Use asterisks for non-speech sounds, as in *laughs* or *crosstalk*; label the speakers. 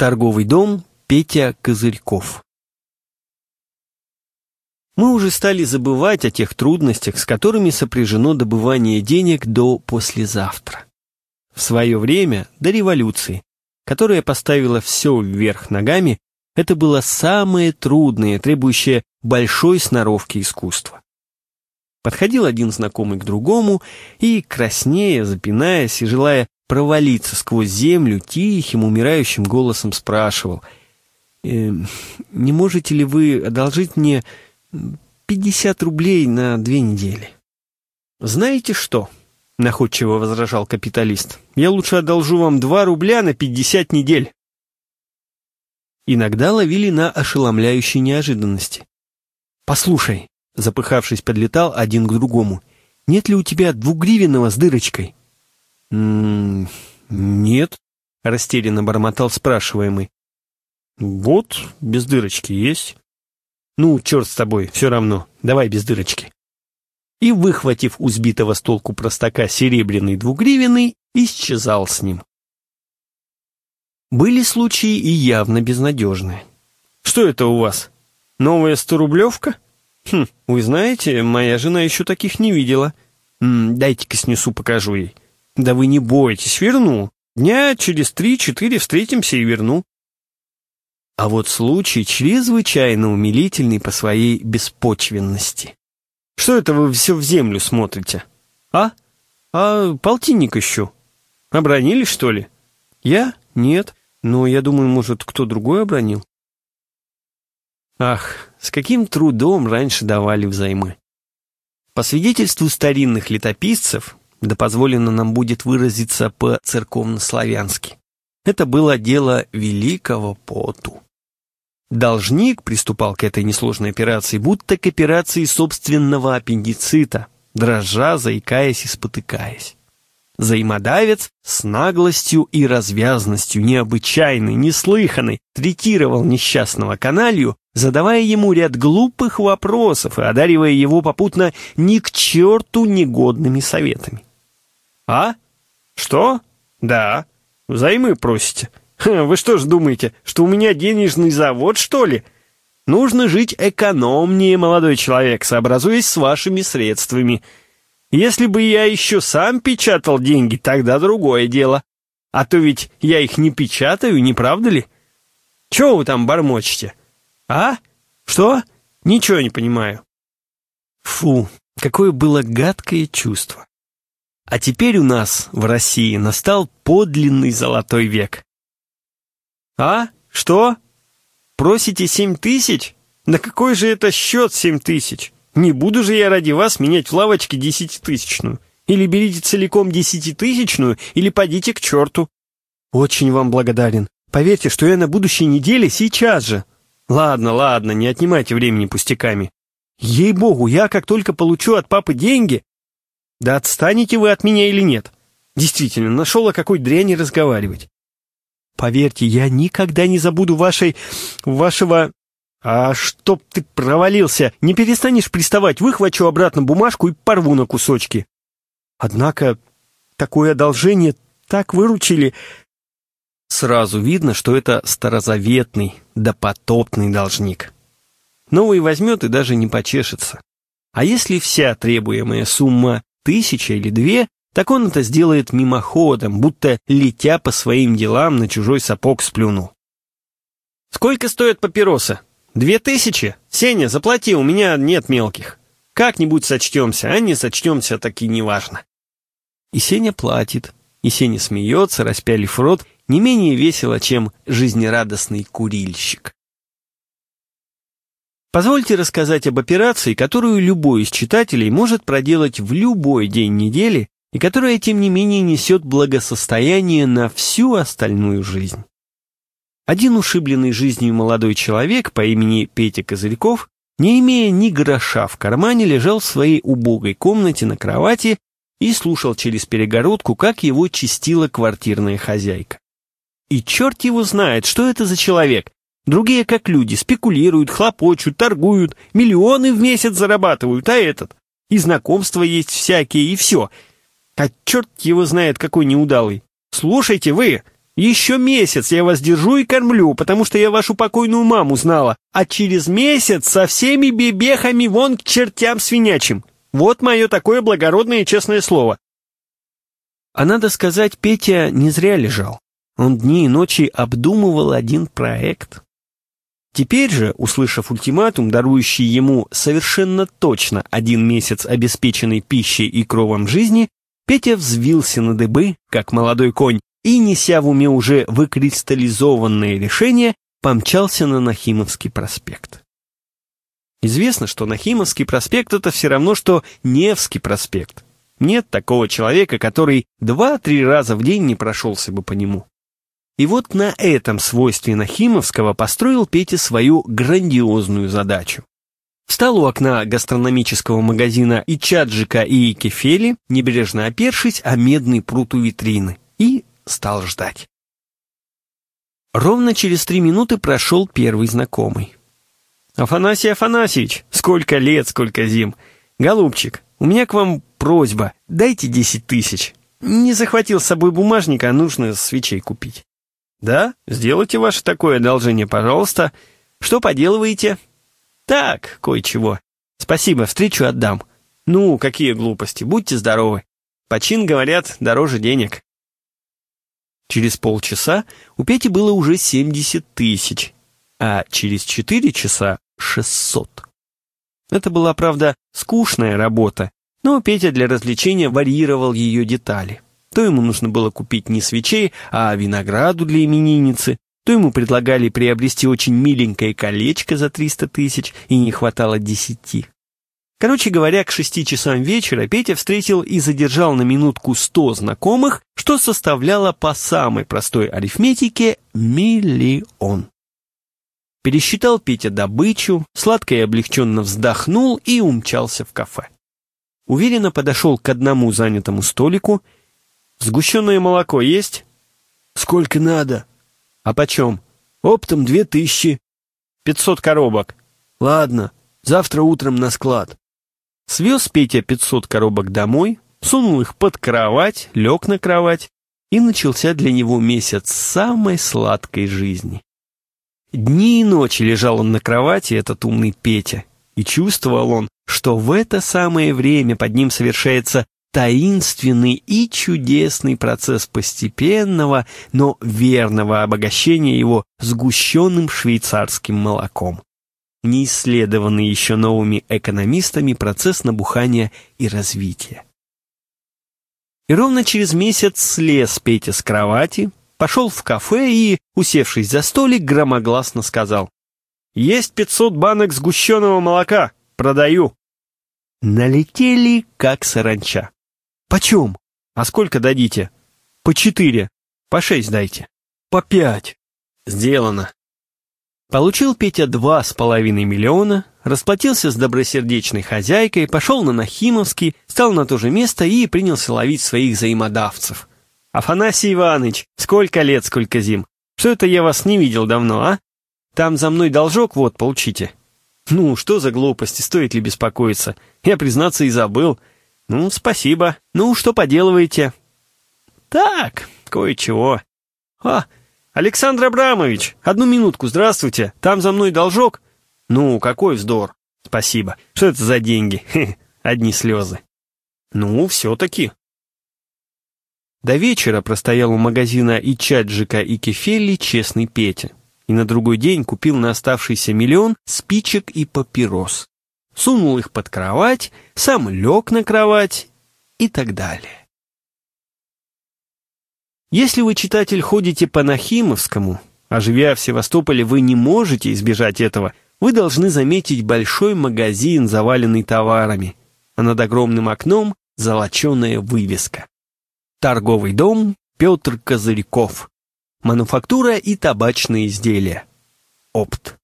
Speaker 1: Торговый дом Петя Козырьков. Мы уже стали забывать о тех трудностях, с которыми сопряжено добывание денег до послезавтра. В свое время, до революции, которая поставила все вверх ногами, это было самое трудное, требующее большой сноровки искусство. Подходил один знакомый к другому и, краснея, запинаясь и желая провалиться сквозь землю, тихим, умирающим голосом спрашивал, э, «Не можете ли вы одолжить мне 50 рублей на две недели?» «Знаете что?» — находчиво возражал капиталист. «Я лучше одолжу вам 2 рубля на 50 недель». Иногда ловили на ошеломляющей неожиданности. «Послушай», — запыхавшись, подлетал один к другому, «нет ли у тебя двугривенного с дырочкой?» «М -м «Нет», — растерянно бормотал спрашиваемый. «Вот, без дырочки есть». «Ну, черт с тобой, все равно, давай без дырочки». И, выхватив у сбитого с толку простака серебряный двугривенный, исчезал с ним. Были случаи и явно безнадежные. «Что это у вас? Новая сторублевка?» «Хм, вы знаете, моя жена еще таких не видела. Дайте-ка снесу, покажу ей». Да вы не бойтесь, верну. Дня через три-четыре встретимся и верну. А вот случай чрезвычайно умилительный по своей беспочвенности. Что это вы все в землю смотрите? А? А полтинник ищу. Обронили, что ли? Я? Нет. Но я думаю, может, кто другой обронил. Ах, с каким трудом раньше давали взаймы. По свидетельству старинных летописцев, да позволено нам будет выразиться по-церковно-славянски. Это было дело великого поту. Должник приступал к этой несложной операции, будто к операции собственного аппендицита, дрожа, заикаясь и спотыкаясь. Взаимодавец с наглостью и развязностью необычайной, неслыханной третировал несчастного каналью, задавая ему ряд глупых вопросов и одаривая его попутно ни к черту негодными советами. «А? Что? Да. Взаймы просите. вы что ж думаете, что у меня денежный завод, что ли? Нужно жить экономнее, молодой человек, сообразуясь с вашими средствами. Если бы я еще сам печатал деньги, тогда другое дело. А то ведь я их не печатаю, не правда ли? Чего вы там бормочете? А? Что? Ничего не понимаю. Фу, какое было гадкое чувство. А теперь у нас в России настал подлинный золотой век. А? Что? Просите семь тысяч? На какой же это счет семь тысяч? Не буду же я ради вас менять в лавочке десятитысячную. Или берите целиком десятитысячную, или подите к черту. Очень вам благодарен. Поверьте, что я на будущей неделе сейчас же. Ладно, ладно, не отнимайте времени пустяками. Ей-богу, я как только получу от папы деньги, да отстанете вы от меня или нет? Действительно, нашел о какой дряни разговаривать. Поверьте, я никогда не забуду вашей... вашего... А чтоб ты провалился, не перестанешь приставать, выхвачу обратно бумажку и порву на кусочки. Однако такое одолжение так выручили... Сразу видно, что это старозаветный, допотопный должник. Новый возьмет и даже не почешется. А если вся требуемая сумма тысяча или две, так он это сделает мимоходом, будто летя по своим делам на чужой сапог сплюнул. «Сколько стоят папиросы? Две тысячи? Сеня, заплати, у меня нет мелких. Как-нибудь сочтемся, а не сочтемся, так и неважно». И Сеня платит, и Сеня смеется, распялив рот, не менее весело, чем жизнерадостный курильщик. Позвольте рассказать об операции, которую любой из читателей может проделать в любой день недели и которая, тем не менее, несет благосостояние на всю остальную жизнь. Один ушибленный жизнью молодой человек по имени Петя Козырьков, не имея ни гроша в кармане, лежал в своей убогой комнате на кровати и слушал через перегородку, как его чистила квартирная хозяйка. И черт его знает, что это за человек, Другие, как люди, спекулируют, хлопочут, торгуют, миллионы в месяц зарабатывают, а этот? И знакомства есть всякие, и все. А черт его знает, какой неудалый. Слушайте вы, Еще месяц я вас держу и кормлю, потому что я вашу покойную маму знала, а через месяц со всеми бебехами вон к чертям свинячим. Вот мое такое благородное и честное слово. А надо сказать, Петя не зря лежал. Он дни и ночи обдумывал один проект. Теперь же, услышав ультиматум, дарующий ему совершенно точно один месяц обеспеченной пищей и кровом жизни, Петя взвился на дыбы, как молодой конь, и, неся в уме уже выкристаллизованное решение, помчался на Нахимовский проспект. Известно, что Нахимовский проспект — это все равно, что Невский проспект. Нет такого человека, который два-три раза в день не прошелся бы по нему. И вот на этом свойстве Нахимовского построил Петя свою грандиозную задачу. Встал у окна гастрономического магазина и Чаджика, и Кефели, небрежно опершись о медный прут у витрины, и стал ждать. Ровно через три минуты прошел первый знакомый. «Афанасий Афанасьевич, сколько лет, сколько зим! Голубчик, у меня к вам просьба, дайте десять тысяч. Не захватил с собой бумажника, а нужно свечей купить». «Да, сделайте ваше такое одолжение, пожалуйста. Что поделываете?» «Так, кое-чего. Спасибо, встречу отдам». «Ну, какие глупости, будьте здоровы. Почин, говорят, дороже денег». Через полчаса у Пети было уже 70 тысяч, а через 4 часа 600. Это была, правда, скучная работа, но Петя для развлечения варьировал ее детали. То ему нужно было купить не свечей, а винограду для именинницы, то ему предлагали приобрести очень миленькое колечко за 300 тысяч, и не хватало десяти. Короче говоря, к шести часам вечера Петя встретил и задержал на минутку сто знакомых, что составляло по самой простой арифметике миллион. Пересчитал Петя добычу, сладко и облегченно вздохнул и умчался в кафе. Уверенно подошел к одному занятому столику. «Сгущенное молоко есть?»
Speaker 2: «Сколько надо?»
Speaker 1: «А почем?»
Speaker 2: «Оптом две тысячи».
Speaker 1: «Пятьсот коробок».
Speaker 2: «Ладно, завтра утром на склад».
Speaker 1: Свез Петя 500 коробок домой, сунул их под кровать, лег на кровать, и начался для него месяц самой сладкой жизни. Дни и ночи лежал он на кровати, этот умный Петя, и чувствовал он, что в это самое время под ним совершается таинственный и чудесный процесс постепенного, но верного обогащения его сгущенным швейцарским молоком неисследованный еще новыми экономистами процесс набухания и развития. И ровно через месяц слез Петя с кровати, пошел в кафе и, усевшись за столик, громогласно сказал «Есть пятьсот банок сгущенного молока, продаю». Налетели, как саранча. «Почем? А сколько дадите?» «По четыре. По шесть дайте». «По пять». «Сделано. Получил Петя два с половиной миллиона, расплатился с добросердечной хозяйкой, пошел на Нахимовский, стал на то же место и принялся ловить своих взаимодавцев. «Афанасий Иванович, сколько лет, сколько зим! Что это я вас не видел давно, а? Там за мной должок, вот, получите». «Ну, что за глупости, стоит ли беспокоиться? Я, признаться, и забыл. Ну, спасибо. Ну, что поделываете?» «Так, кое-чего. А, «Александр Абрамович, одну минутку, здравствуйте. Там за мной должок?» «Ну, какой вздор!» «Спасибо. Что это за деньги?» *laughs* «Одни слезы». «Ну, все-таки». До вечера простоял у магазина и Чаджика, и Кефелли честный Петя. И на другой день купил на оставшийся миллион спичек и папирос. Сунул их под кровать, сам лег на кровать и так далее. Если вы, читатель, ходите по Нахимовскому, а живя в Севастополе, вы не можете избежать этого, вы должны заметить большой магазин, заваленный товарами, а над огромным окном золоченая вывеска. Торговый дом Петр Козырьков. Мануфактура и табачные изделия. Опт.